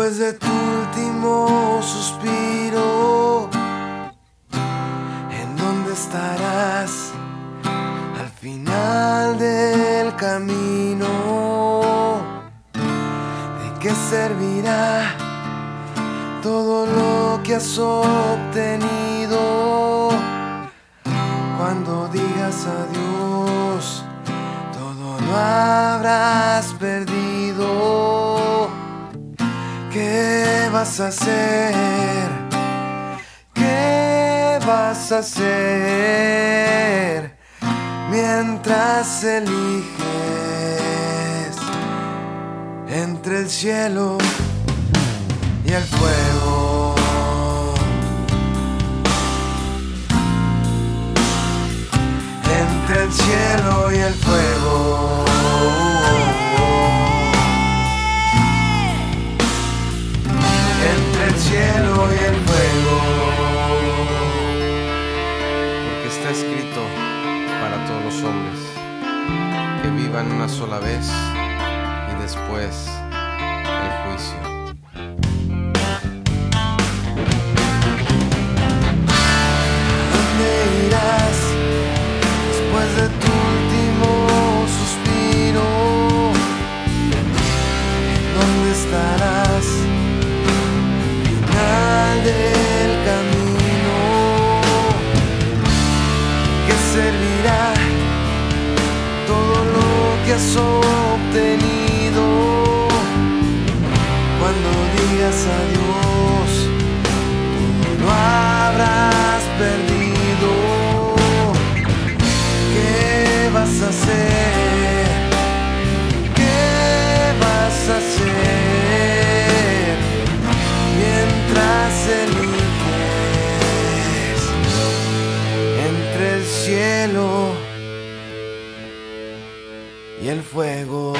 después de tu último suspiro, ¿en dónde estarás al final del camino? ¿De qué servirá todo lo que has obtenido cuando digas adiós? Todo lo habrás perdido. Vas a hacer? ¿Qué vas a hacer mientras eliges entre el cielo y el fuego? Entre el cielo una sola vez y después el juicio. ¿Dónde irás después de tu último suspiro? ¿Dónde estarás? Al final del has obtenido? fuego.